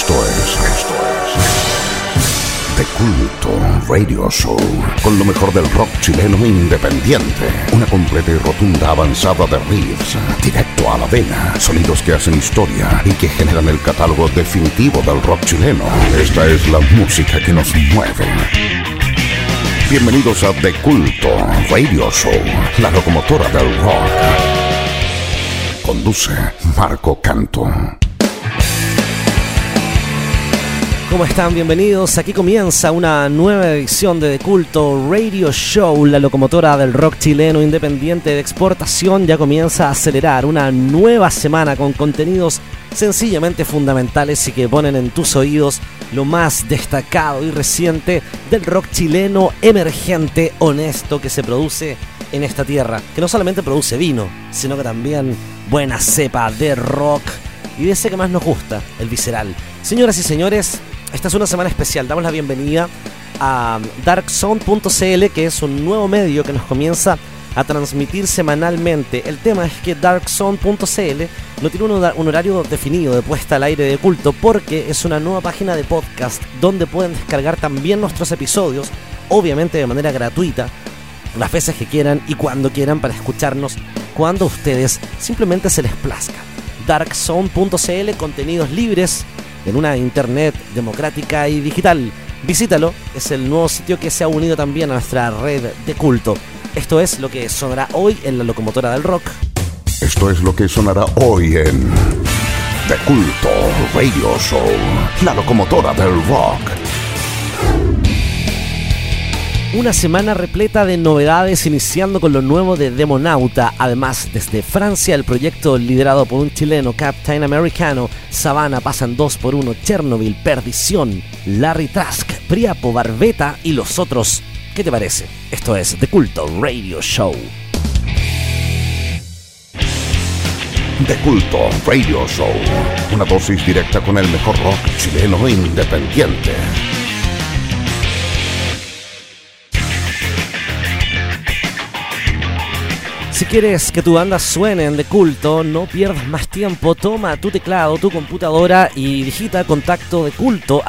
Esto es, esto es. De culto Radio Show. Con lo mejor del rock chileno independiente. Una completa y rotunda avanzada de riffs. Directo a la vena. Sonidos que hacen historia y que generan el catálogo definitivo del rock chileno. Esta es la música que nos mueve. Bienvenidos a De Culto Radio Show. La locomotora del rock. Conduce Marco Canto. ¿Cómo están? Bienvenidos. Aquí comienza una nueva edición de The Culto Radio Show. La locomotora del rock chileno independiente de exportación ya comienza a acelerar una nueva semana con contenidos sencillamente fundamentales y que ponen en tus oídos lo más destacado y reciente del rock chileno emergente, honesto que se produce en esta tierra, que no solamente produce vino, sino que también buena cepa de rock y de ese que más nos gusta, el visceral. Señoras y señores, esta es una semana especial. Damos la bienvenida a darkzone.cl, que es un nuevo medio que nos comienza a transmitir semanalmente. El tema es que darkzone.cl no tiene un, horario definido de puesta al aire de culto porque es una nueva página de podcast donde pueden descargar también nuestros episodios, obviamente de manera gratuita, las veces que quieran y cuando quieran para escucharnos cuando ustedes simplemente se les plazca. Darkzone.cl, contenidos libres en una internet democrática y digital. Visítalo, es el nuevo sitio que se ha unido también a nuestra red de culto. Esto es lo que sonará hoy en la locomotora del rock. Esto es lo que sonará hoy en De Culto Radio Show, la locomotora del rock. Una semana repleta de novedades iniciando con lo nuevo de Demonauta. Además, desde Francia, el proyecto liderado por un chileno, Captain Americano, Savannah pasan 2 por 1 Chernobyl, Perdición, Larry Trask, Priapo, Barbeta y los otros. ¿Qué te parece? Esto es The Culto Radio Show. De Culto Radio Show, una dosis directa con el mejor rock chileno independiente. Si quieres que tu banda suene en de culto, no pierdas más tiempo. Toma tu teclado, tu computadora y digita contacto de culto.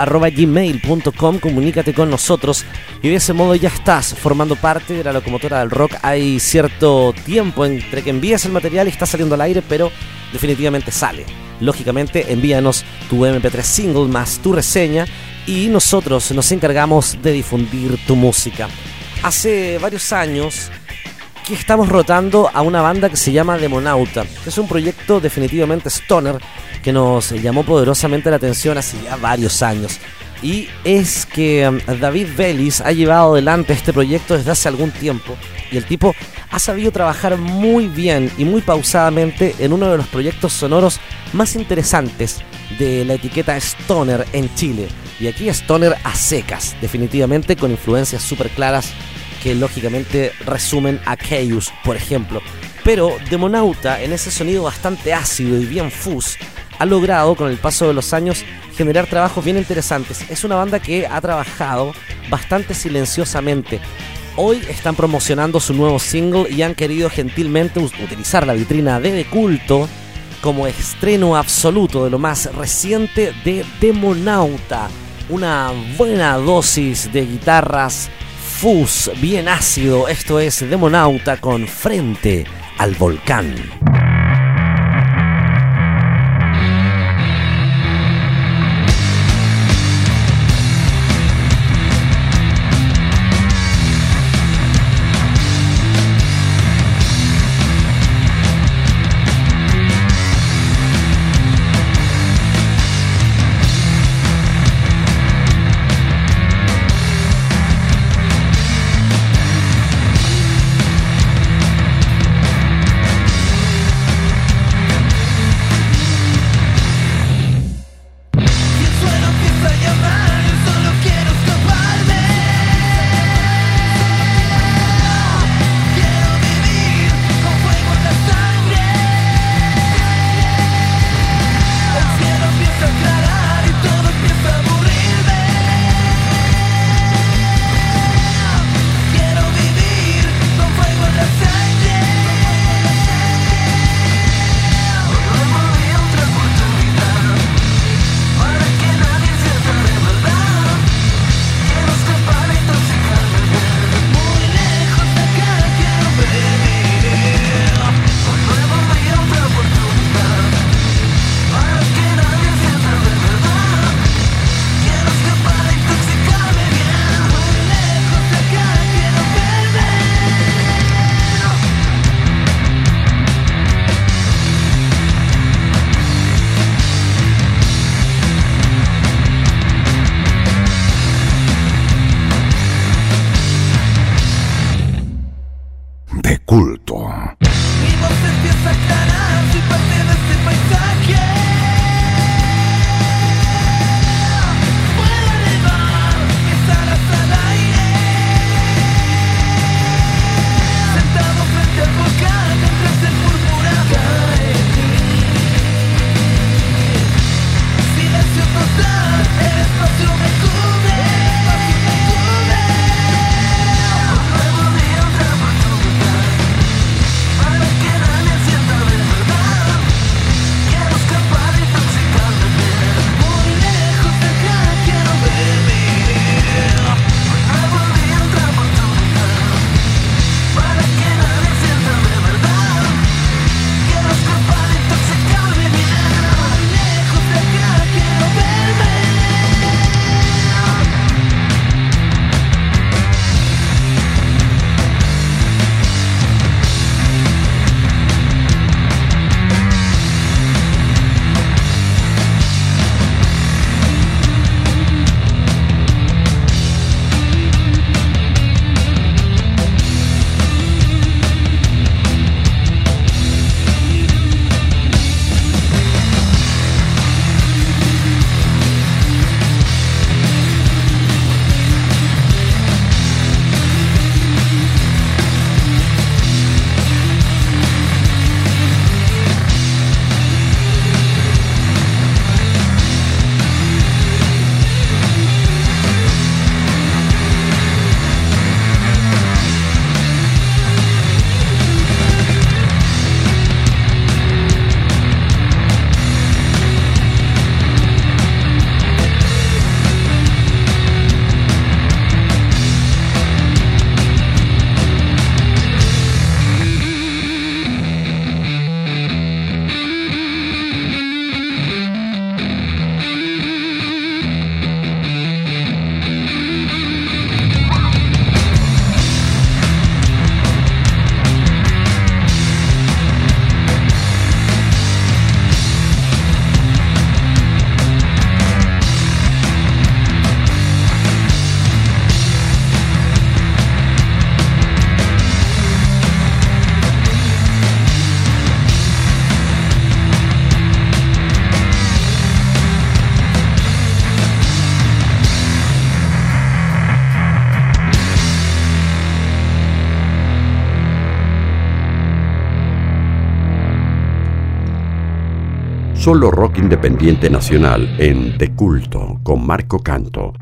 Comunícate con nosotros y de ese modo ya estás formando parte de la locomotora del rock. Hay cierto tiempo entre que envías el material y está saliendo al aire, pero definitivamente sale. Lógicamente, envíanos tu MP3 single más tu reseña y nosotros nos encargamos de difundir tu música. Hace varios años que estamos rotando a una banda que se llama Demonauta, es un proyecto definitivamente stoner que nos llamó poderosamente la atención hace ya varios años. Y es que um, David Bellis ha llevado adelante este proyecto desde hace algún tiempo y el tipo ha sabido trabajar muy bien y muy pausadamente en uno de los proyectos sonoros más interesantes de la etiqueta Stoner en Chile. Y aquí Stoner a secas, definitivamente con influencias súper claras que lógicamente resumen a Chaos, por ejemplo. Pero Demonauta, en ese sonido bastante ácido y bien fuzz, ha logrado con el paso de los años generar trabajos bien interesantes. Es una banda que ha trabajado bastante silenciosamente. Hoy están promocionando su nuevo single y han querido gentilmente utilizar la vitrina de De Culto como estreno absoluto de lo más reciente de Demonauta. Una buena dosis de guitarras fuzz bien ácido. Esto es Demonauta con Frente al Volcán. de culto. Y a. Solo rock independiente nacional en De Culto con Marco Canto.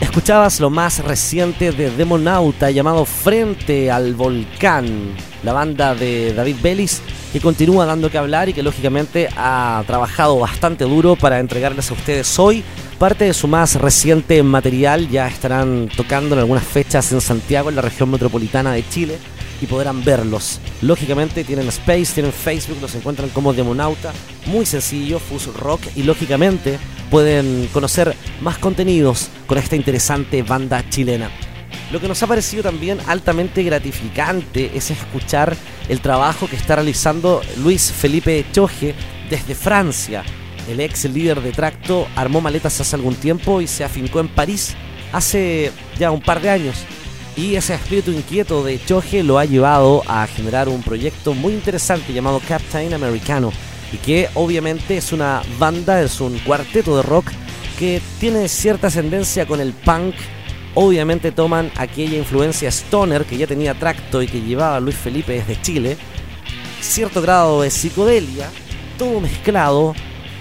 Escuchabas lo más reciente de Demonauta llamado Frente al Volcán, la banda de David Bellis que continúa dando que hablar y que lógicamente ha trabajado bastante duro para entregarles a ustedes hoy parte de su más reciente material. Ya estarán tocando en algunas fechas en Santiago, en la región metropolitana de Chile, y podrán verlos. Lógicamente tienen Space, tienen Facebook, los encuentran como Demonauta. Muy sencillo, Fuso Rock, y lógicamente pueden conocer más contenidos con esta interesante banda chilena. Lo que nos ha parecido también altamente gratificante es escuchar el trabajo que está realizando Luis Felipe Choje desde Francia. El ex líder de Tracto armó maletas hace algún tiempo y se afincó en París hace ya un par de años. Y ese espíritu inquieto de Choje lo ha llevado a generar un proyecto muy interesante llamado Captain Americano. Y que obviamente es una banda, es un cuarteto de rock que tiene cierta ascendencia con el punk obviamente toman aquella influencia stoner que ya tenía Tracto y que llevaba Luis Felipe desde Chile, cierto grado de psicodelia, todo mezclado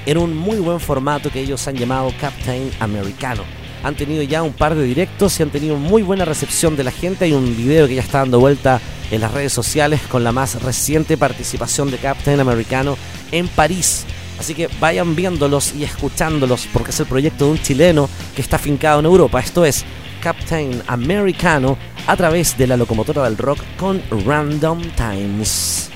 en un muy buen formato que ellos han llamado Captain Americano. Han tenido ya un par de directos y han tenido muy buena recepción de la gente. Hay un video que ya está dando vuelta en las redes sociales con la más reciente participación de Captain Americano en París. Así que vayan viéndolos y escuchándolos porque es el proyecto de un chileno que está afincado en Europa. Esto es Captain Americano a través de la locomotora del rock con Random Times.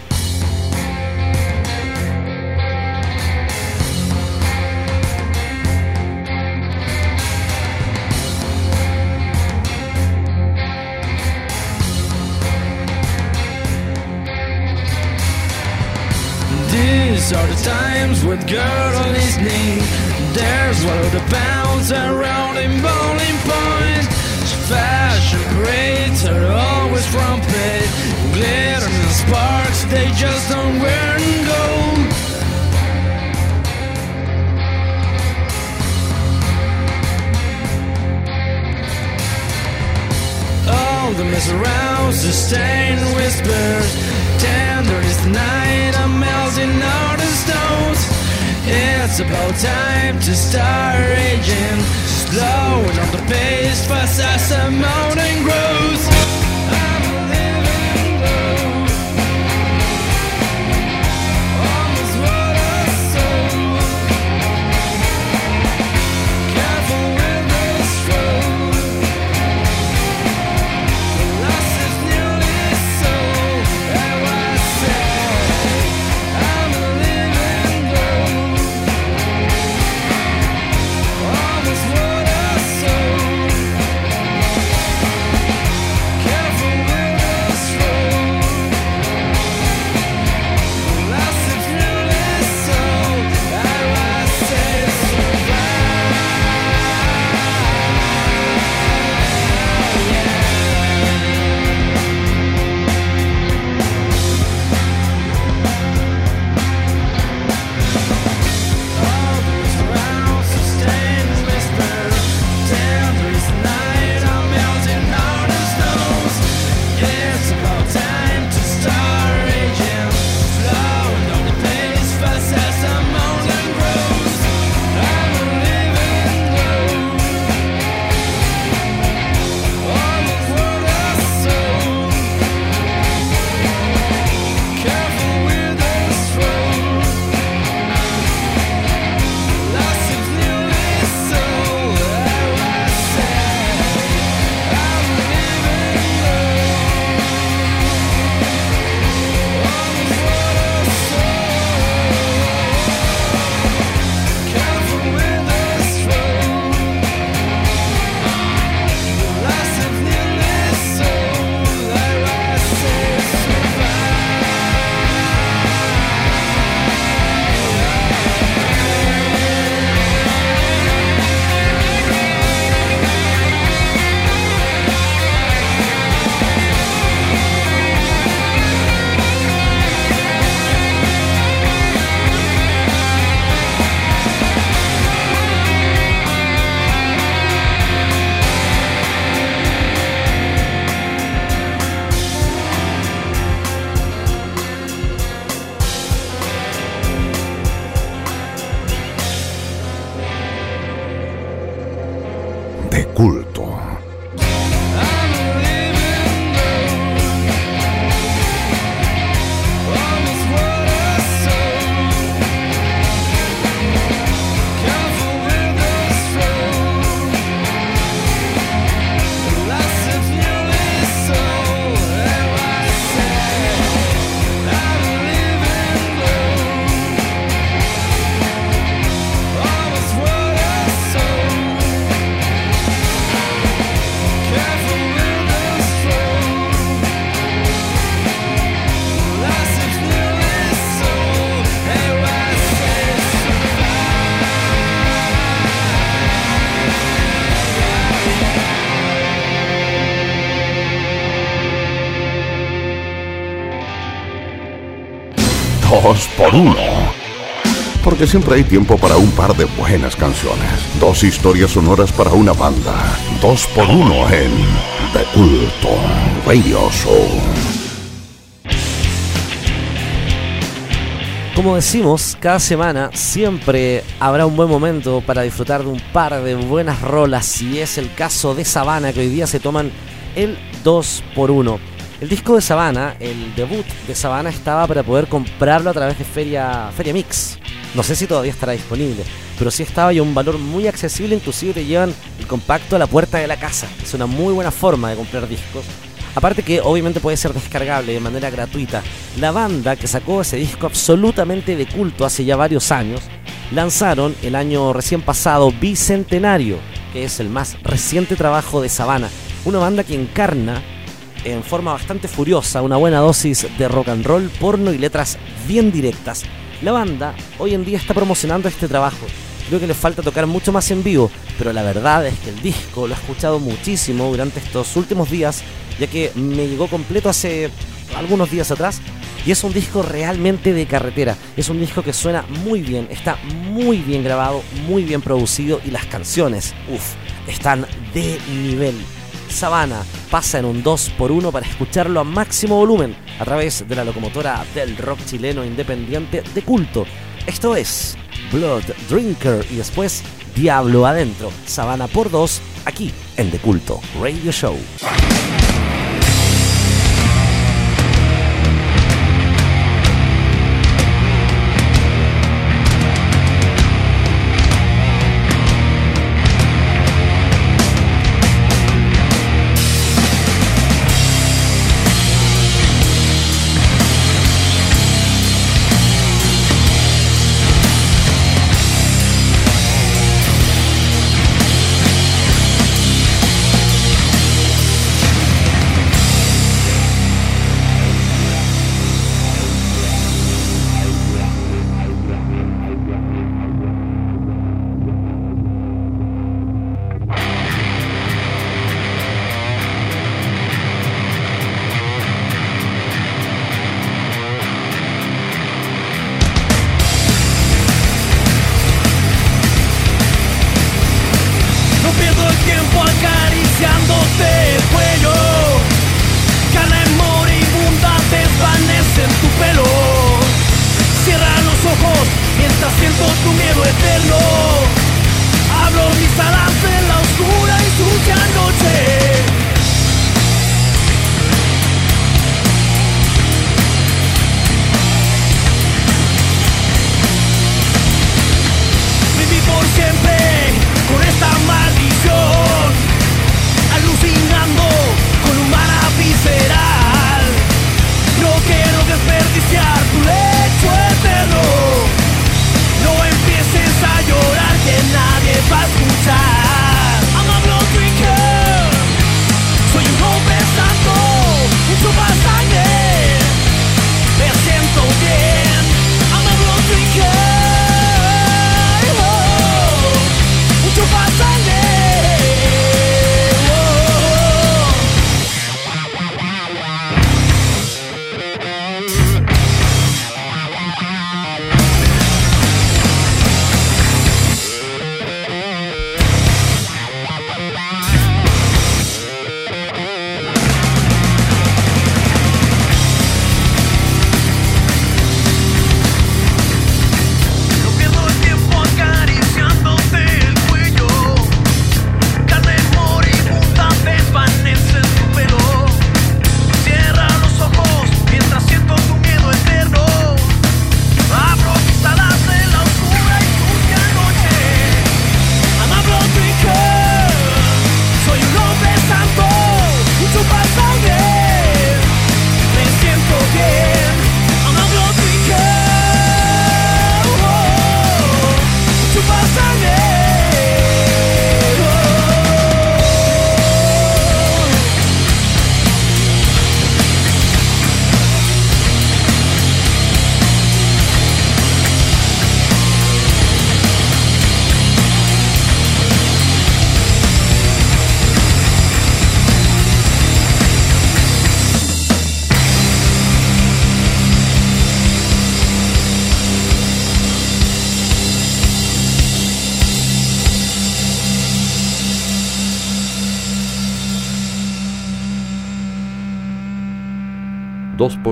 These are the times with girl on his knee. There's one of the bounce around in bowling point. Fashion braids are always from. Glitter and sparks, they just don't wear and go. All the mess around, sustained whispers. Tender is the night, I'm melting all the stones. It's about time to start raging. Slowing on the pace, fast as the mountain grows. Uno. Porque siempre hay tiempo para un par de buenas canciones. Dos historias sonoras para una banda. Dos por uno en The Culto Radio. Como decimos, cada semana siempre habrá un buen momento para disfrutar de un par de buenas rolas y es el caso de Sabana que hoy día se toman el 2 por 1 El disco de Sabana, el debut de Sabana estaba para poder comprarlo a través de Feria, Feria Mix. No sé si todavía estará disponible, pero sí estaba y a un valor muy accesible, inclusive te llevan el compacto a la puerta de la casa. Es una muy buena forma de comprar discos Aparte que obviamente puede ser descargable de manera gratuita. La banda que sacó ese disco absolutamente de culto hace ya varios años, lanzaron el año recién pasado Bicentenario, que es el más reciente trabajo de Sabana. Una banda que encarna en forma bastante furiosa una buena dosis de rock and roll, porno y letras bien directas. La banda hoy en día está promocionando este trabajo. Creo que le falta tocar mucho más en vivo, pero la verdad es que el disco lo he escuchado muchísimo durante estos últimos días ya que me llegó completo hace algunos días atrás y es un disco realmente de carretera. Es un disco que suena muy bien, está muy bien grabado, muy bien producido y las canciones, uff, están de nivel. Sabana pasa en un 2x1 para escucharlo a máximo volumen a través de la locomotora del rock chileno independiente de culto. Esto es Blood Drinker y después Diablo Adentro. Sabana por 2 aquí en The Culto Radio Show.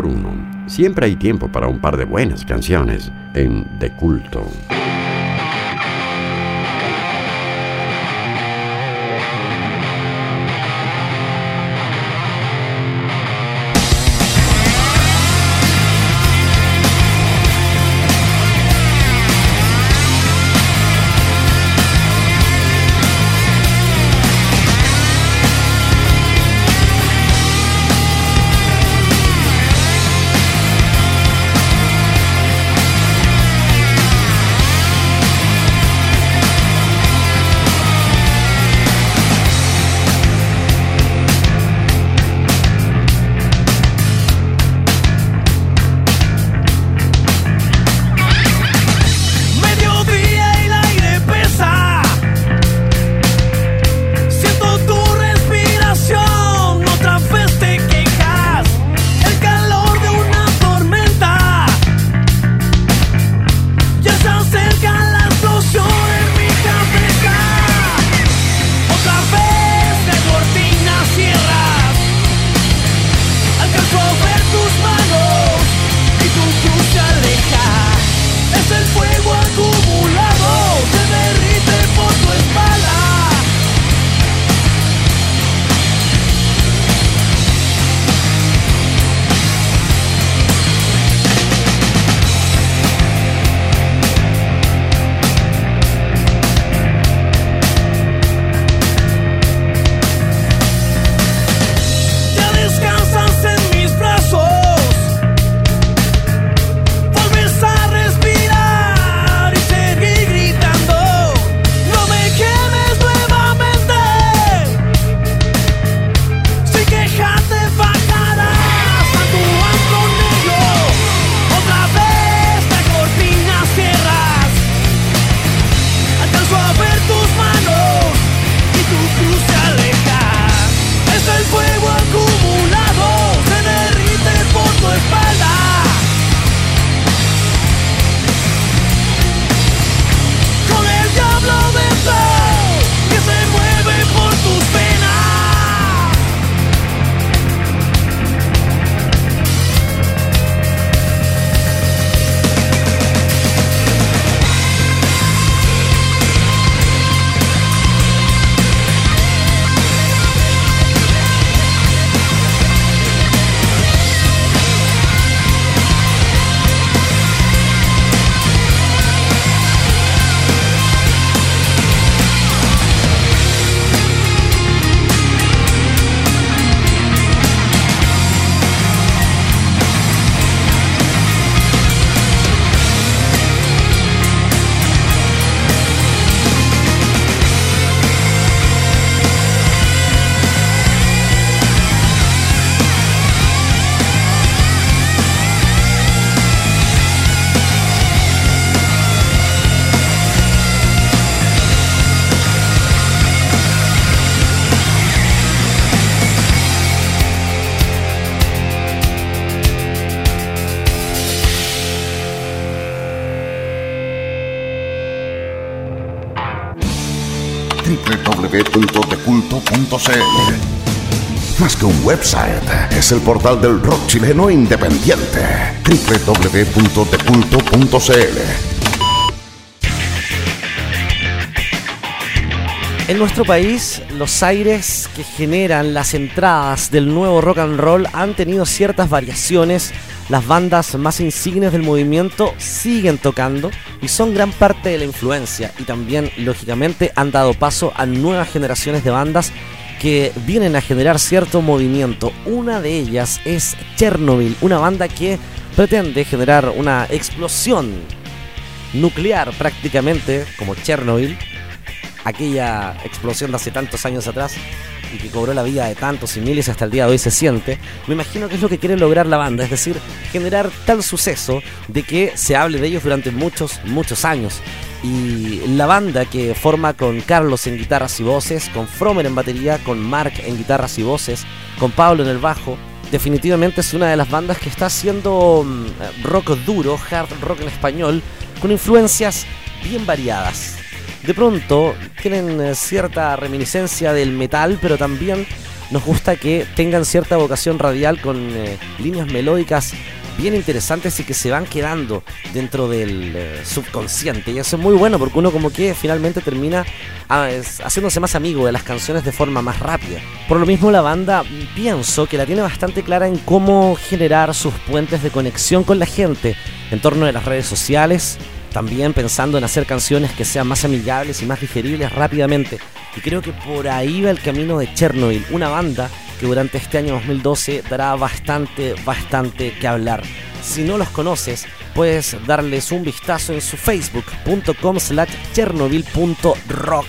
2x1. Siempre hay tiempo para un par de buenas canciones en De Culto. Website, es el portal del rock chileno independiente. www.deculto.cl En nuestro país, los aires que generan las entradas del nuevo rock and roll han tenido ciertas variaciones. Las bandas más insignes del movimiento siguen tocando y son gran parte de la influencia y también, lógicamente, han dado paso a nuevas generaciones de bandas que vienen a generar cierto movimiento. Una de ellas es Chernobyl, una banda que pretende generar una explosión nuclear prácticamente, como Chernobyl, aquella explosión de hace tantos años atrás y que cobró la vida de tantos y miles hasta el día de hoy se siente, me imagino que es lo que quiere lograr la banda, es decir, generar tal suceso de que se hable de ellos durante muchos, muchos años y la banda que forma con Carlos en guitarras y voces, con Fromer en batería, con Mark en guitarras y voces, con Pablo en el bajo, definitivamente es una de las bandas que está haciendo mm, rock duro, hard rock en español, con influencias bien variadas. De pronto tienen eh, cierta reminiscencia del metal, pero también nos gusta que tengan cierta vocación radial con eh, líneas melódicas bien interesantes y que se van quedando dentro del eh, subconsciente. Y eso es muy bueno porque uno como que finalmente termina ah, haciéndose más amigo de las canciones de forma más rápida. Por lo mismo la banda pienso que la tiene bastante clara en cómo generar sus puentes de conexión con la gente en torno de las redes sociales, también pensando en hacer canciones que sean más amigables y más digeribles rápidamente. Y creo que por ahí va el camino de Chernobyl, una banda que durante este año 2012 dará bastante, bastante que hablar. Si no los conoces, puedes darles un vistazo en su facebook.com slash chernobyl.rock.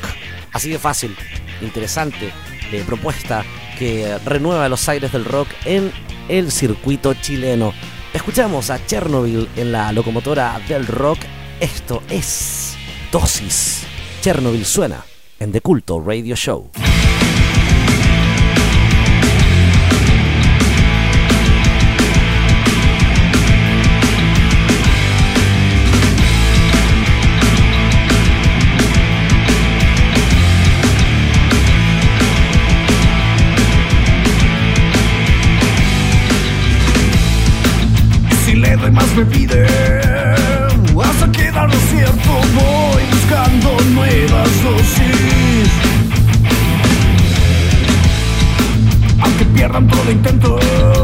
Así de fácil, interesante eh, propuesta que renueva los aires del rock en el circuito chileno. Escuchamos a Chernobyl en la locomotora del rock. Esto es Dosis. Chernobyl suena en The Culto Radio Show. más me pide. Pierdan todo intento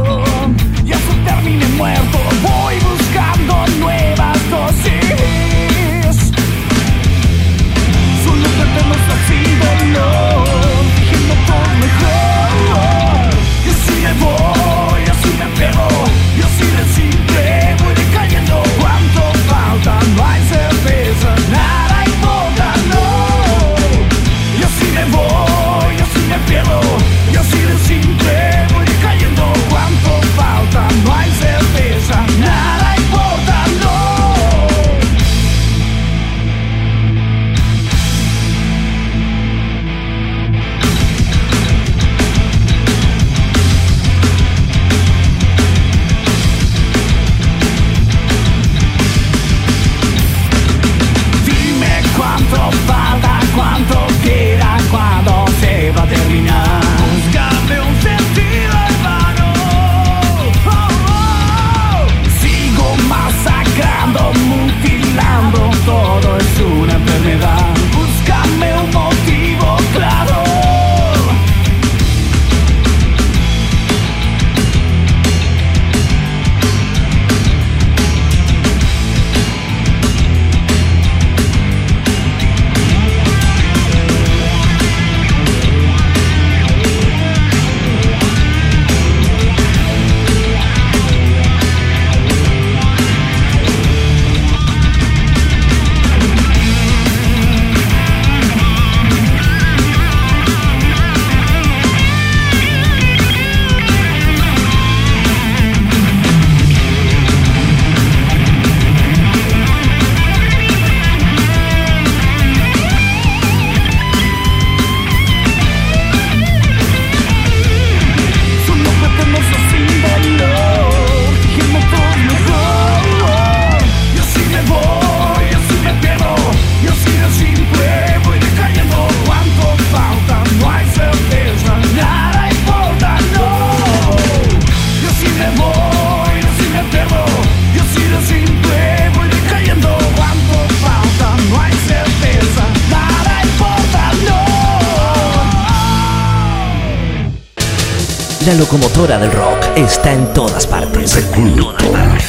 La locomotora del rock está en todas partes.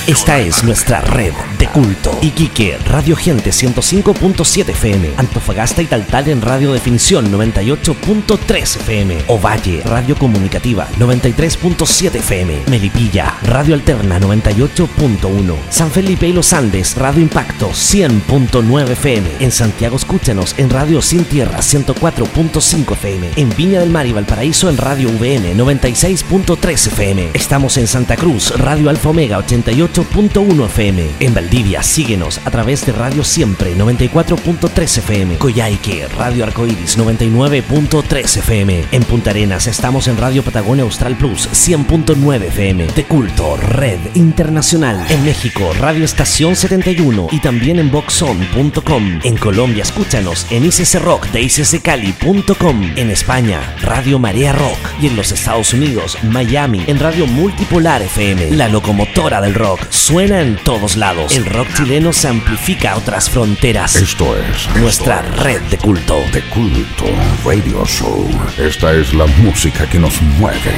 Esta es nuestra red de culto. Iquique, Radio Gente 105.7 FM. Antofagasta y Taltal en Radio Definición 98.3 FM. Ovalle, Radio Comunicativa 93.7 FM. Melipilla, Radio Alterna 98.1. San Felipe y Los Andes, Radio Impacto 100.9 FM. En Santiago escúchanos en Radio Sin Tierra 104.5 FM. En Viña del Mar y Valparaíso en Radio VN 96 96.3 FM. Estamos en Santa Cruz, Radio Alfa Omega 88.1 FM. En Valdivia, síguenos a través de Radio Siempre 94.3 FM. Coyhaique, Radio Arcoiris 99.3 FM. En Punta Arenas estamos en Radio Patagonia Austral Plus 100.9 FM. De culto, Red Internacional. En México, Radio Estación 71 y también en Boxon.com. En Colombia, escúchanos en ICC Rock de ICCCali.com. En España, Radio Marea Rock. Y en los Estados Unidos, Miami, en Radio Multipolar FM. La locomotora del rock suena en todos lados. El rock chileno se amplifica a otras fronteras. Esto es Nuestra red de culto. de culto Radio Show. Esta es la música que nos mueve.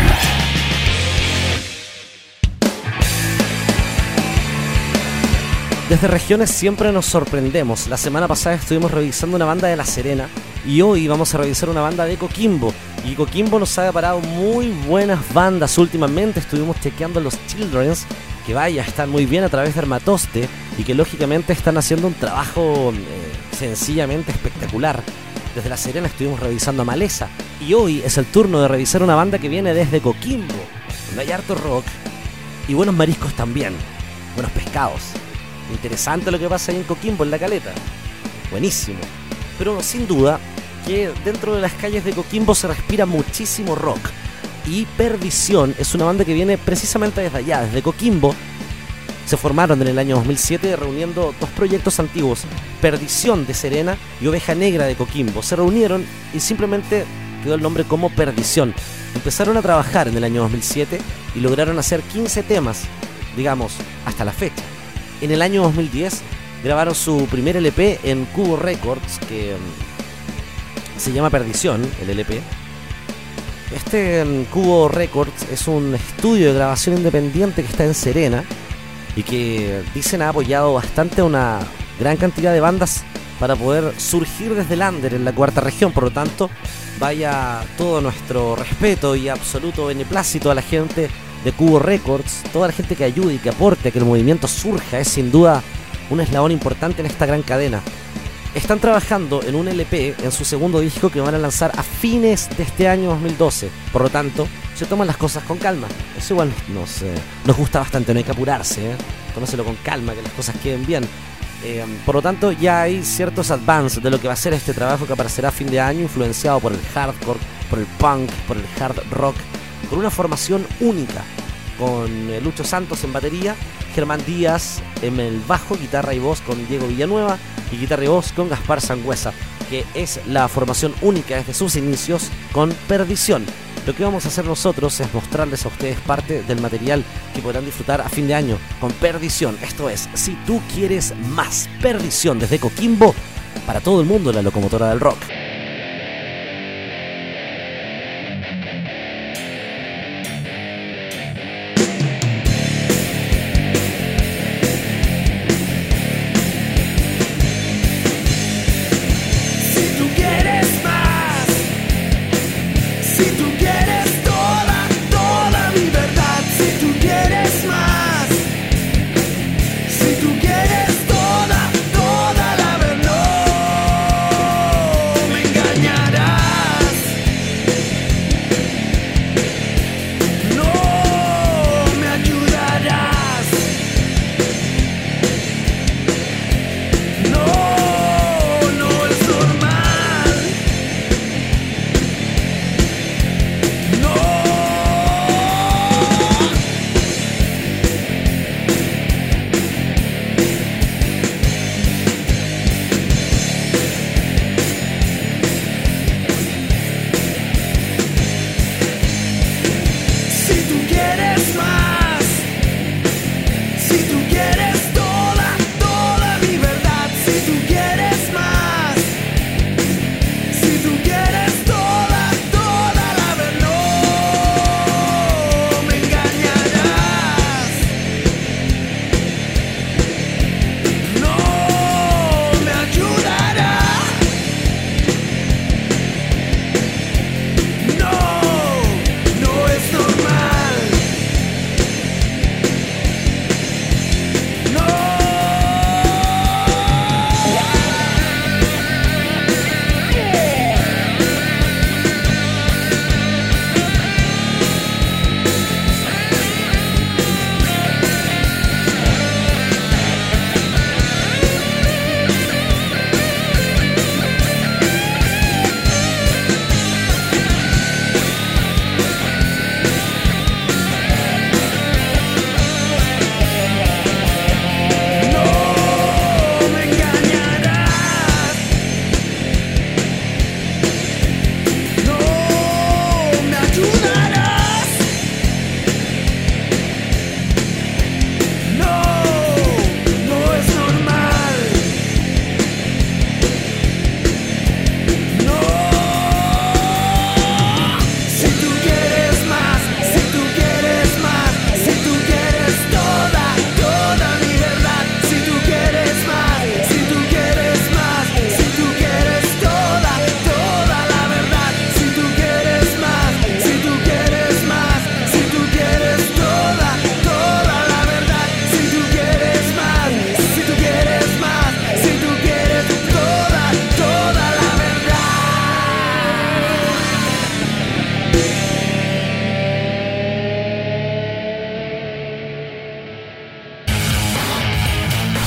Desde regiones siempre nos sorprendemos. La semana pasada estuvimos revisando una banda de La Serena y hoy vamos a revisar una banda de Coquimbo. Y Coquimbo nos ha preparado muy buenas bandas últimamente. Estuvimos chequeando los Children's, que vaya, están muy bien a través de Armatoste y que lógicamente están haciendo un trabajo eh, sencillamente espectacular. Desde La Serena estuvimos revisando a Maleza y hoy es el turno de revisar una banda que viene desde Coquimbo, donde hay harto rock y buenos mariscos también, buenos pescados. Interesante lo que pasa ahí en Coquimbo, en la caleta. Buenísimo. Pero sin duda que dentro de las calles de Coquimbo se respira muchísimo rock. Y Perdición es una banda que viene precisamente desde allá, desde Coquimbo. Se formaron en el año 2007 reuniendo dos proyectos antiguos, Perdición de Serena y Oveja Negra de Coquimbo. Se reunieron y simplemente quedó el nombre como Perdición. Empezaron a trabajar en el año 2007 y lograron hacer 15 temas, digamos, hasta la fecha. En el año 2010 grabaron su primer LP en Cubo Records, que mm, se llama Perdición, el LP. Este mm, Cubo Records es un estudio de grabación independiente que está en Serena y que dicen ha apoyado bastante a una gran cantidad de bandas para poder surgir desde el under en la cuarta región. Por lo tanto, vaya todo nuestro respeto y absoluto beneplácito a la gente de Cubo Records, toda la gente que ayude y que aporte a que el movimiento surja, es sin duda un eslabón importante en esta gran cadena. Están trabajando en un LP, en su segundo disco que van a lanzar a fines de este año 2012. Por lo tanto, se toman las cosas con calma. Eso igual nos, eh, nos gusta bastante, no hay que apurarse. ¿eh? Con calma, que las cosas queden bien. Eh, por lo tanto, ya hay ciertos advances de lo que va a ser este trabajo que aparecerá a fin de año, influenciado por el hardcore, por el punk, por el hard rock, con una formación única, con eh, Lucho Santos en batería, Germán Díaz en el bajo, guitarra y voz con Diego Villanueva y guitarra y voz con Gaspar Sangüesa, que es la formación única desde sus inicios con Perdición. Lo que vamos a hacer nosotros es mostrarles a ustedes parte del material que podrán disfrutar a fin de año con Perdición. Esto es, si tú quieres más Perdición desde Coquimbo, para todo el mundo la locomotora del rock.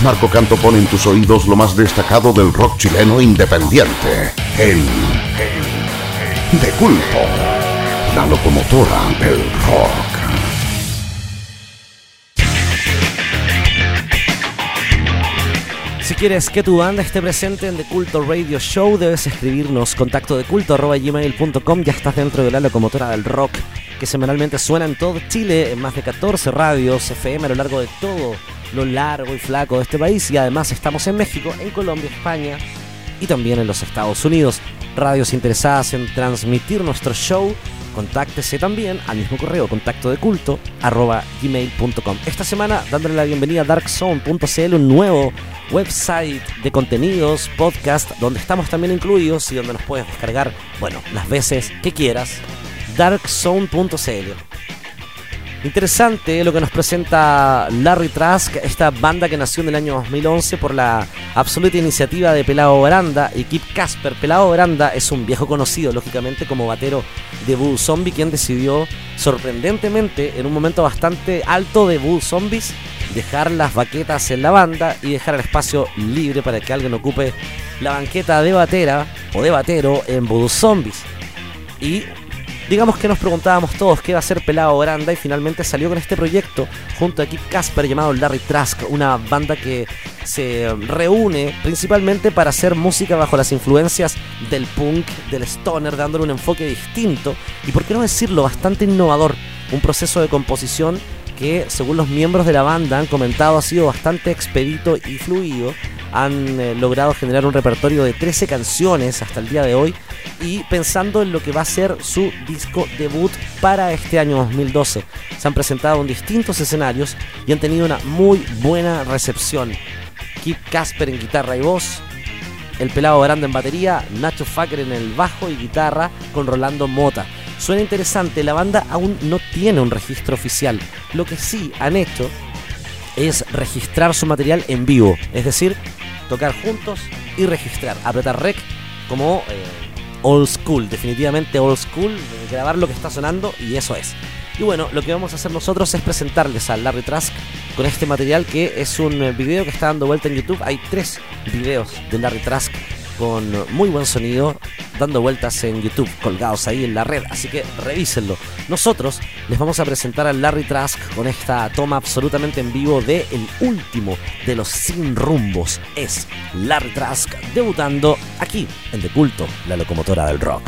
Marco Canto pone en tus oídos lo más destacado del rock chileno independiente. El, de culto. La locomotora del rock. Si quieres que tu banda esté presente en The Culto Radio Show, debes escribirnos contacto de culto gmail.com. Ya estás dentro de la locomotora del rock que semanalmente suena en todo Chile, en más de 14 radios FM a lo largo de todo lo largo y flaco de este país. Y además estamos en México, en Colombia, España y también en los Estados Unidos. Radios interesadas en transmitir nuestro show contáctese también al mismo correo contacto de culto arroba gmail.com. Esta semana dándole la bienvenida a darkzone.cl, un nuevo website de contenidos, podcast, donde estamos también incluidos y donde nos puedes descargar, bueno, las veces que quieras, darkzone.cl. Interesante lo que nos presenta Larry Trask, esta banda que nació en el año 2011 por la absoluta iniciativa de Pelado Branda y Kip Casper. Pelado Branda es un viejo conocido, lógicamente, como batero de Bull Zombie, quien decidió sorprendentemente, en un momento bastante alto de Bull Zombies, dejar las baquetas en la banda y dejar el espacio libre para que alguien ocupe la banqueta de batera o de batero en Bull Zombies. Y digamos que nos preguntábamos todos qué va a ser Pelado Granda y finalmente salió con este proyecto junto a Kip Casper llamado Larry Trask, una banda que se reúne principalmente para hacer música bajo las influencias del punk, del stoner, dándole un enfoque distinto y por qué no decirlo, bastante innovador, un proceso de composición que según los miembros de la banda han comentado ha sido bastante expedito y fluido. Han eh, logrado generar un repertorio de 13 canciones hasta el día de hoy y pensando en lo que va a ser su disco debut para este año 2012. Se han presentado en distintos escenarios y han tenido una muy buena recepción. Kip Casper en guitarra y voz, el pelado grande en batería, Nacho Facker en el bajo y guitarra con Rolando Mota. Suena interesante, la banda aún no tiene un registro oficial. Lo que sí han hecho es registrar su material en vivo, es decir, tocar juntos y registrar, apretar rec como eh, old school, definitivamente old school, grabar lo que está sonando y eso es. Y bueno, lo que vamos a hacer nosotros es presentarles a Larry Trask con este material que es un eh, video que está dando vuelta en YouTube. Hay tres videos de Larry Trask con muy buen sonido dando vueltas en YouTube, colgados ahí en la red, así que revísenlo. Nosotros les vamos a presentar a Larry Trask con esta toma absolutamente en vivo de el último de los sin rumbos. Es Larry Trask debutando aquí en The Culto, la locomotora del rock.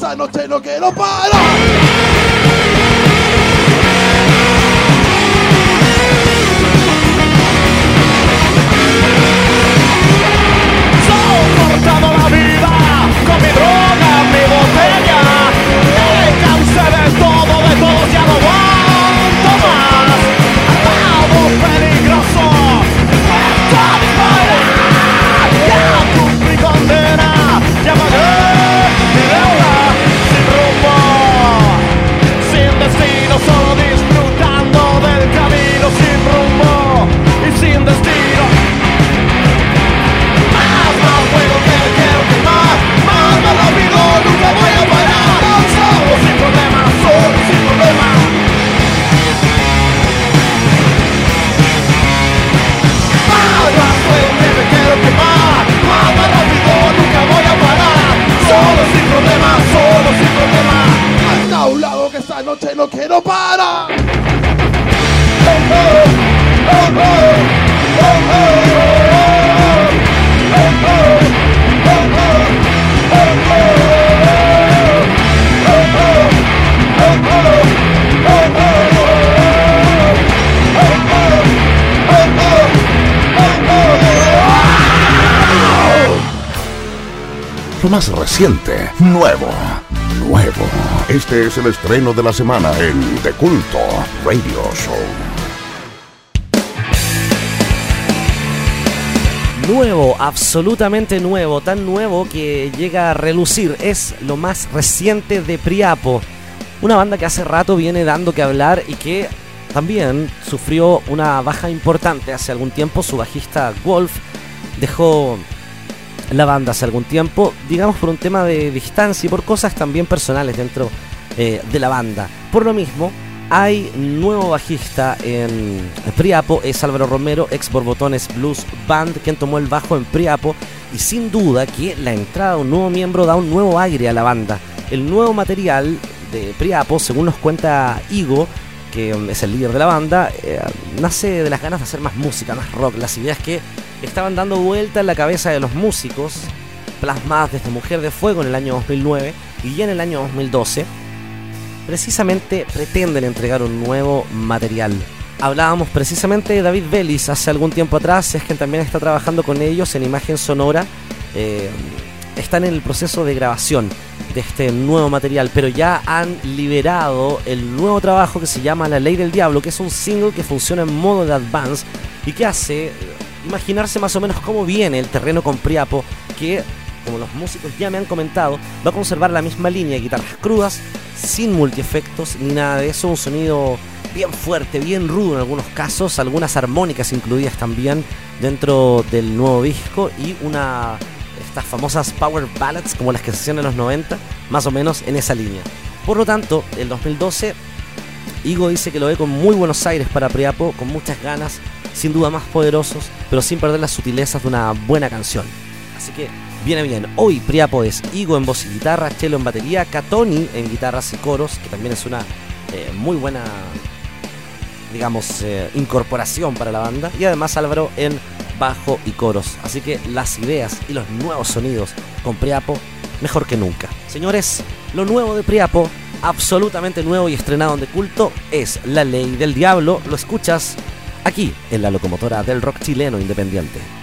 Esa noche no quiero parar más reciente, nuevo, nuevo. Este es el estreno de la semana en The Culto Radio Show. Nuevo, absolutamente nuevo, tan nuevo que llega a relucir. Es lo más reciente de Priapo. Una banda que hace rato viene dando que hablar y que también sufrió una baja importante hace algún tiempo. Su bajista Wolf dejó la banda hace algún tiempo, digamos por un tema de distancia y por cosas también personales dentro eh, de la banda. Por lo mismo, hay nuevo bajista en Priapo, es Álvaro Romero, ex Borbotones Blues Band, quien tomó el bajo en Priapo y sin duda que la entrada de un nuevo miembro da un nuevo aire a la banda. El nuevo material de Priapo, según nos cuenta Igo, que es el líder de la banda, eh, nace de las ganas de hacer más música, más rock, las ideas que estaban dando vuelta en la cabeza de los músicos, plasmadas desde Mujer de Fuego en el año 2009 y ya en el año 2012, precisamente pretenden entregar un nuevo material. Hablábamos precisamente de David Bellis hace algún tiempo atrás, es quien también está trabajando con ellos en imagen sonora. Eh, están en el proceso de grabación de este nuevo material, pero ya han liberado el nuevo trabajo que se llama La Ley del Diablo, que es un single que funciona en modo de advance y que hace imaginarse más o menos cómo viene el terreno con Priapo, que, como los músicos ya me han comentado, va a conservar la misma línea guitarras crudas, sin multiefectos ni nada de eso, un sonido bien fuerte, bien rudo en algunos casos, algunas armónicas incluidas también dentro del nuevo disco y una estas famosas power ballads como las que se hacían en los 90, más o menos en esa línea. Por lo tanto, el 2012 Igo dice que lo ve con muy buenos aires para Priapo, con muchas ganas, sin duda más poderosos, pero sin perder las sutilezas de una buena canción. Así que viene bien. Hoy Priapo es Igo en voz y guitarra, Chelo en batería, Katoni en guitarras y coros, que también es una eh, muy buena, digamos, eh, incorporación para la banda. Y además Álvaro en bajo y coros. Así que las ideas y los nuevos sonidos con Priapo, mejor que nunca. Señores, lo nuevo de Priapo, absolutamente nuevo y estrenado en de culto, es La Ley del Diablo. Lo escuchas aquí en la locomotora del rock chileno independiente.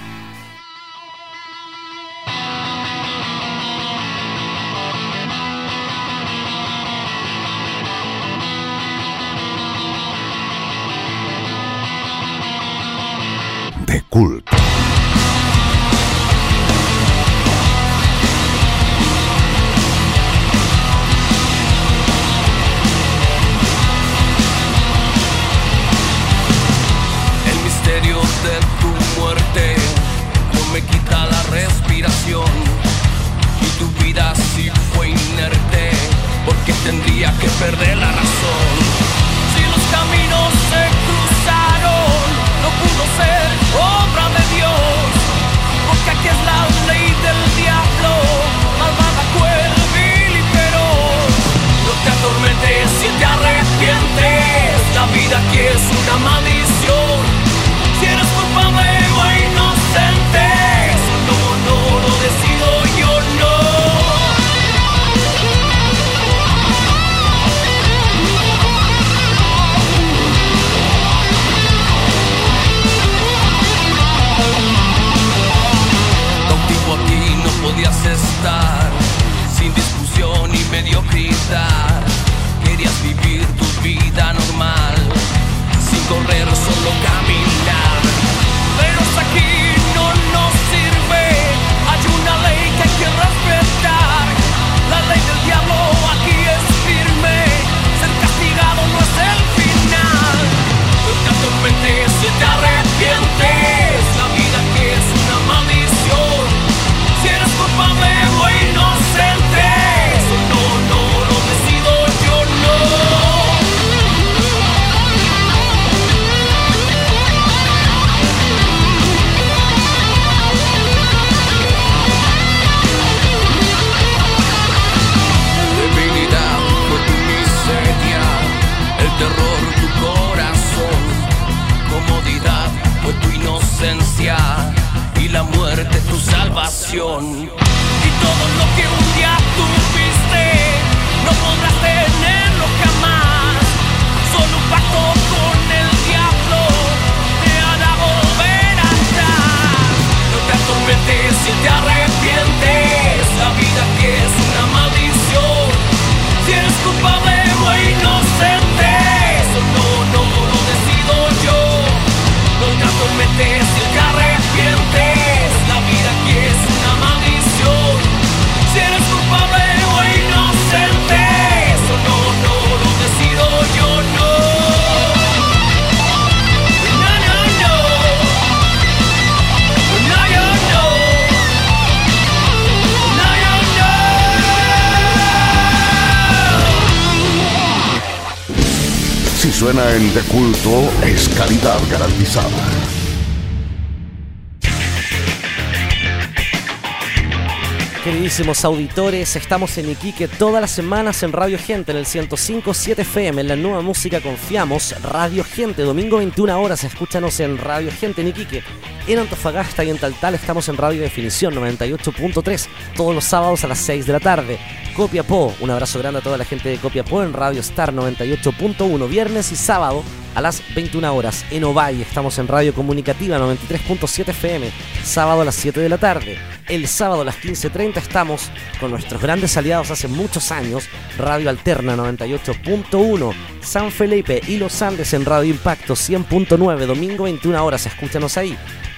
Queridísimos auditores, estamos en Iquique todas las semanas en Radio Gente, en el 105.7 FM, en la nueva música confiamos, Radio Gente, domingo 21 horas, escúchanos en Radio Gente en Iquique. En Antofagasta y en Taltal estamos en Radio Definición 98.3, todos los sábados a las 6 de la tarde. Copiapó, un abrazo grande a toda la gente de Copiapó en Radio Star 98.1, viernes y sábado a las 21 horas. En Ovalle estamos en Radio Comunicativa 93.7 FM, sábado a las 7 de la tarde. El sábado a las 15.30 estamos con nuestros grandes aliados hace muchos años, Radio Alterna 98.1, San Felipe y Los Andes en Radio Impacto 100.9, domingo 21 horas, escúchanos ahí.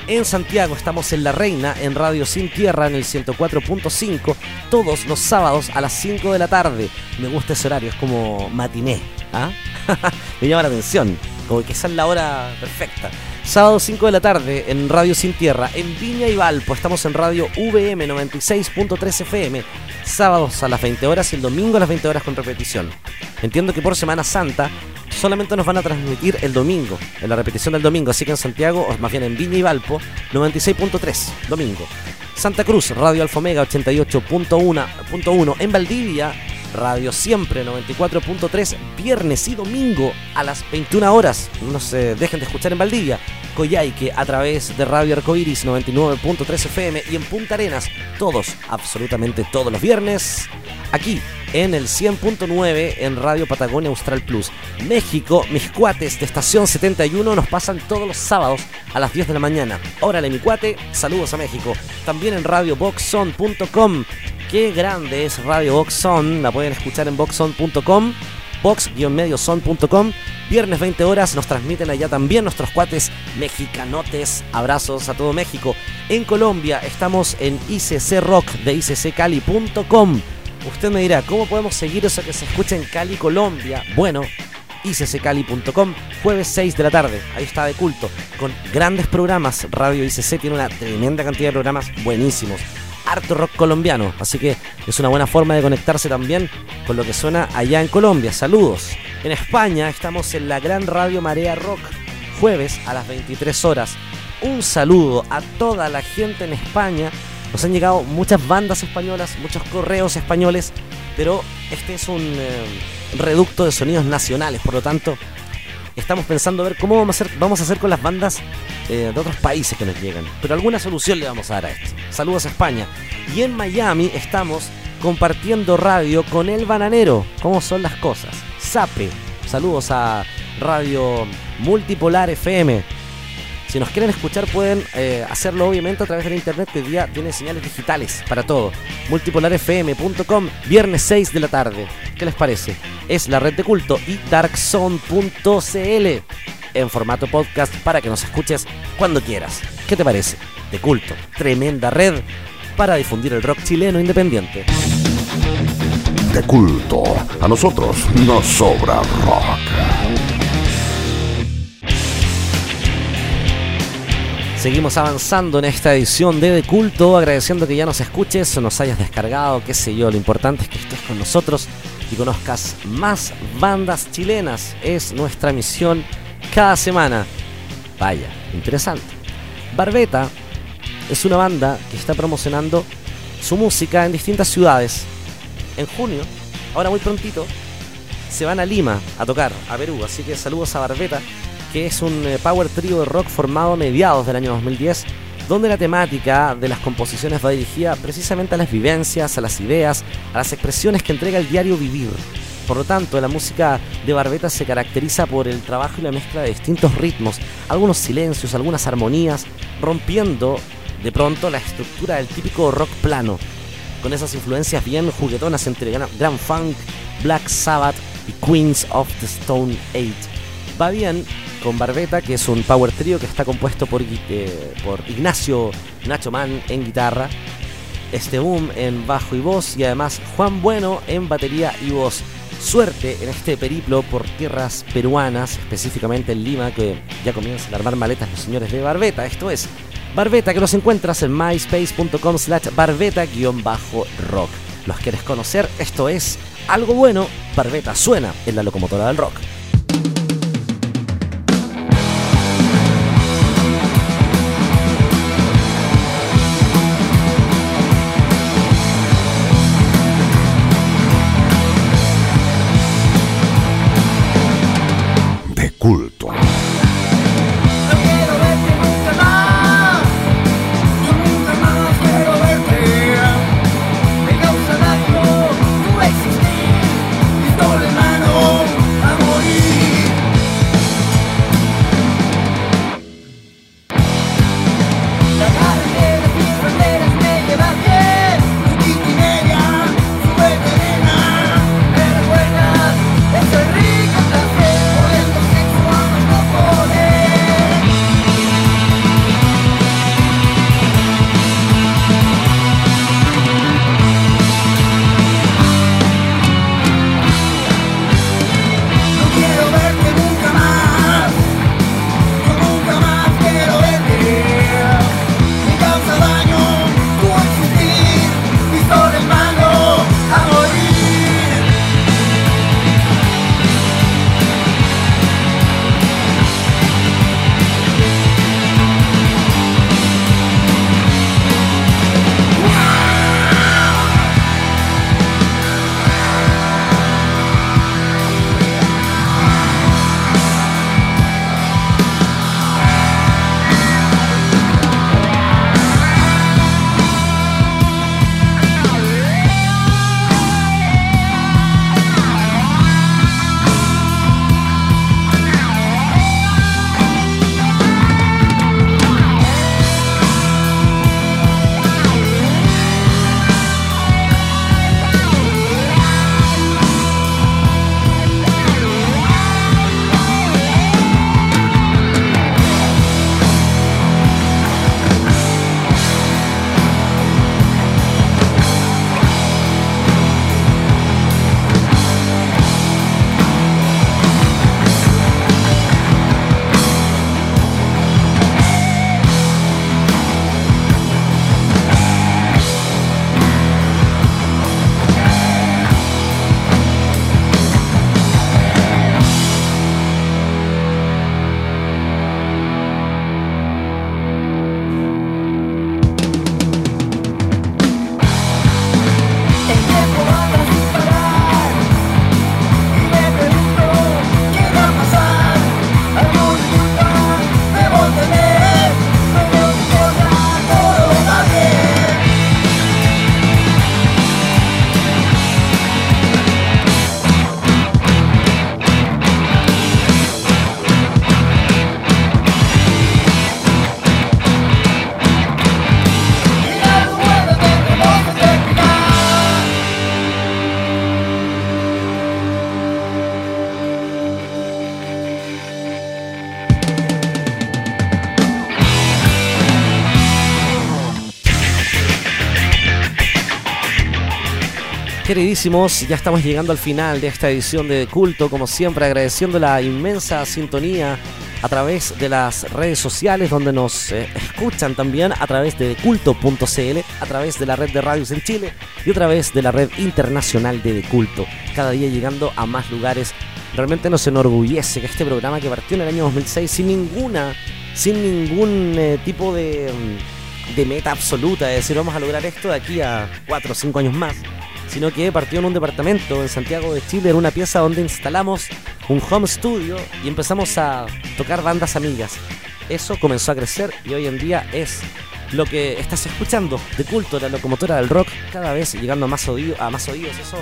En Santiago estamos en La Reina, en Radio Sin Tierra, en el 104.5, todos los sábados a las 5 de la tarde. Me gusta ese horario, es como matiné. ¿Ah? Me llama la atención, como que esa es la hora perfecta. Sábado 5 de la tarde en Radio Sin Tierra, en Viña y Valpo, estamos en Radio VM 96.3 FM, sábados a las 20 horas y el domingo a las 20 horas con repetición. Entiendo que por Semana Santa solamente nos van a transmitir el domingo, en la repetición del domingo, así que en Santiago, o más bien en Viña y Valpo, 96.3, domingo. Santa Cruz, Radio Alfomega 88.1, en Valdivia, Radio Siempre 94.3, viernes y domingo a las 21 horas. No se dejen de escuchar en Valdivia. Coyhaique a través de Radio Arcoiris 99.3 FM y en Punta Arenas, todos, absolutamente todos los viernes, aquí en el 100.9 en Radio Patagonia Austral Plus. México, mis cuates de estación 71 nos pasan todos los sábados a las 10 de la mañana. Órale, mi cuate, saludos a México. También en radioboxon.com. Qué grande es Radio Boxon, la pueden escuchar en boxon.com box-medioson.com. Viernes 20 horas nos transmiten allá también nuestros cuates mexicanotes. Abrazos a todo México. En Colombia estamos en ICC Rock de iccali.com. Usted me dirá, ¿cómo podemos seguir eso que se escucha en Cali, Colombia? Bueno, iccali.com, jueves 6 de la tarde. Ahí está de culto, con grandes programas. Radio ICC tiene una tremenda cantidad de programas buenísimos harto rock colombiano. Así que es una buena forma de conectarse también con lo que suena allá en Colombia. Saludos. En España estamos en la gran radio Marea Rock, jueves a las 23 horas. Un saludo a toda la gente en España. Nos han llegado muchas bandas españolas, muchos correos españoles, pero este es un eh, reducto de sonidos nacionales, por lo tanto estamos pensando ver cómo vamos a hacer, vamos a hacer con las bandas eh, de otros países que nos llegan. Pero alguna solución le vamos a dar a esto. Saludos a España. Y en Miami estamos compartiendo radio con El Bananero. ¿Cómo son las cosas? Sape. Saludos a Radio Multipolar FM. Si nos quieren escuchar pueden eh, hacerlo obviamente a través del internet que hoy día tiene señales digitales para todo. Multipolarfm.com, viernes 6 de la tarde. ¿Qué les parece? Es la red de culto y darkzone.cl en formato podcast para que nos escuches cuando quieras. ¿Qué te parece? De culto, tremenda red para difundir el rock chileno independiente. De culto, a nosotros nos sobra rock. Seguimos avanzando en esta edición de De Culto, agradeciendo que ya nos escuches o nos hayas descargado, qué sé yo, lo importante es que estés con nosotros y conozcas más bandas chilenas. Es nuestra misión cada semana. Vaya, interesante. Barbeta es una banda que está promocionando su música en distintas ciudades. En junio, ahora muy prontito, se van a Lima a tocar, a Perú. Así que saludos a Barbeta que es un eh, power trio de rock formado a mediados del año 2010, donde la temática de las composiciones va dirigida precisamente a las vivencias, a las ideas, a las expresiones que entrega el diario vivir. Por lo tanto, la música de Barbeta se caracteriza por el trabajo y la mezcla de distintos ritmos, algunos silencios, algunas armonías, rompiendo de pronto la estructura del típico rock plano, con esas influencias bien juguetonas entre Grand Funk, Black Sabbath y Queens of the Stone Age. Va bien con Barbeta, que es un power trio que está compuesto por, eh, por Ignacio Nacho Man en guitarra, este Boom en bajo y voz y además Juan Bueno en batería y voz. Suerte en este periplo por tierras peruanas, específicamente en Lima, que ya comienzan a armar maletas los señores de Barbeta. Esto es Barbeta, que los encuentras en myspace.com slash barbeta-rock. ¿Los quieres conocer? Esto es algo bueno. Barbeta suena en la locomotora del rock. Ya estamos llegando al final de esta edición de Culto, como siempre agradeciendo la inmensa sintonía a través de las redes sociales donde nos eh, escuchan también a través de culto.cl, a través de la red de radios en Chile y a través de la red internacional de Culto, cada día llegando a más lugares. Realmente nos enorgullece que este programa que partió en el año 2006 sin ninguna, sin ningún eh, tipo de, mm, de meta absoluta, es decir, vamos a lograr esto de aquí a 4 o 5 años más sino que partió en un departamento en Santiago de Chile, en una pieza donde instalamos un home studio y empezamos a tocar bandas amigas. Eso comenzó a crecer y hoy en día es lo que estás escuchando de culto, la locomotora del rock, cada vez llegando a más, a más oídos. Eso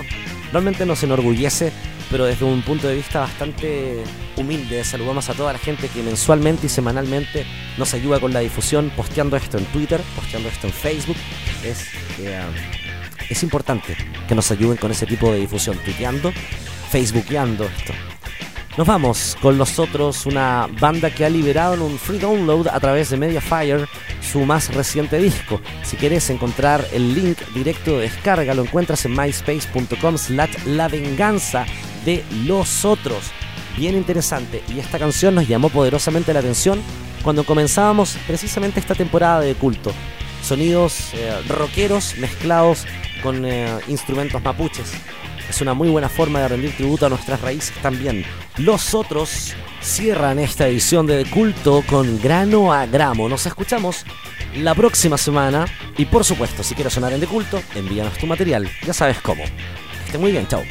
realmente nos enorgullece, pero desde un punto de vista bastante humilde. Saludamos a toda la gente que mensualmente y semanalmente nos ayuda con la difusión, posteando esto en Twitter, posteando esto en Facebook. Es. Eh, es importante que nos ayuden con ese tipo de difusión, tuiteando, facebookeando esto. Nos vamos con nosotros, una banda que ha liberado en un free download a través de Mediafire su más reciente disco. Si quieres encontrar el link directo de descarga, lo encuentras en myspace.com slash la venganza de los otros. Bien interesante. Y esta canción nos llamó poderosamente la atención cuando comenzábamos precisamente esta temporada de culto. Sonidos eh, rockeros mezclados con eh, instrumentos mapuches. Es una muy buena forma de rendir tributo a nuestras raíces también. Los otros cierran esta edición de Culto con grano a gramo. Nos escuchamos la próxima semana. Y por supuesto, si quieres sonar en De Culto, envíanos tu material. Ya sabes cómo. Que esté muy bien, chao.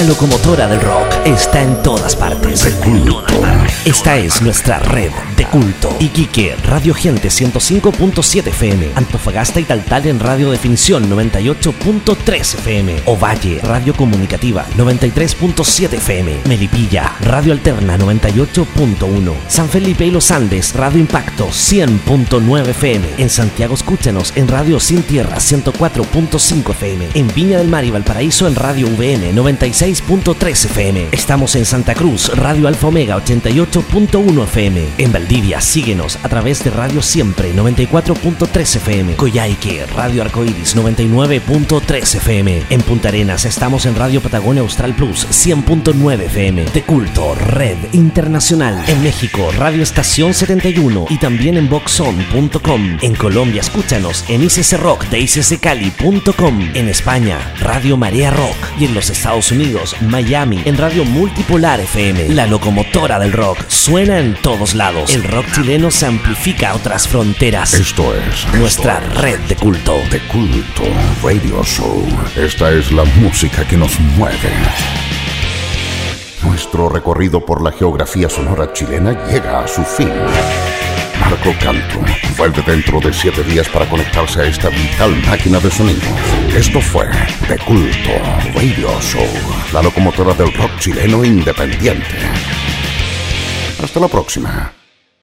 La locomotora del rock está en todas partes. Esta es nuestra red de culto. Iquique, Radio Gente 105.7 FM. Antofagasta y Taltal en Radio Definición 98.3 FM. Ovalle, Radio Comunicativa 93.7 FM. Melipilla, Radio Alterna 98.1. San Felipe y Los Andes, Radio Impacto 100.9 FM. En Santiago escúchanos en Radio Sin Tierra 104.5 FM. En Viña del Mar y Valparaíso en Radio VN 96 6.3 FM. Estamos en Santa Cruz, Radio Alfa Omega 88.1 FM. En Valdivia, síguenos a través de Radio Siempre 94.3 FM. Coyhaique, Radio Arcoiris 99.3 FM. En Punta Arenas estamos en Radio Patagonia Austral Plus 100.9 FM. De culto, Red Internacional. En México, Radio Estación 71 y también en Boxon.com. En Colombia, escúchanos en ICC Rock de ICCCali.com. En España, Radio Marea Rock. Y en los Estados Unidos, Miami, en Radio Multipolar FM. La locomotora del rock suena en todos lados. El rock chileno se amplifica a otras fronteras. Esto es nuestra red de culto. De culto Radio Show. Esta es la música que nos mueve. Nuestro recorrido por la geografía sonora chilena llega a su fin Paco Canto. Vuelve dentro de siete días para conectarse a esta vital máquina de sonido. Esto fue De Culto Radio Show, la locomotora del rock chileno independiente. Hasta la próxima.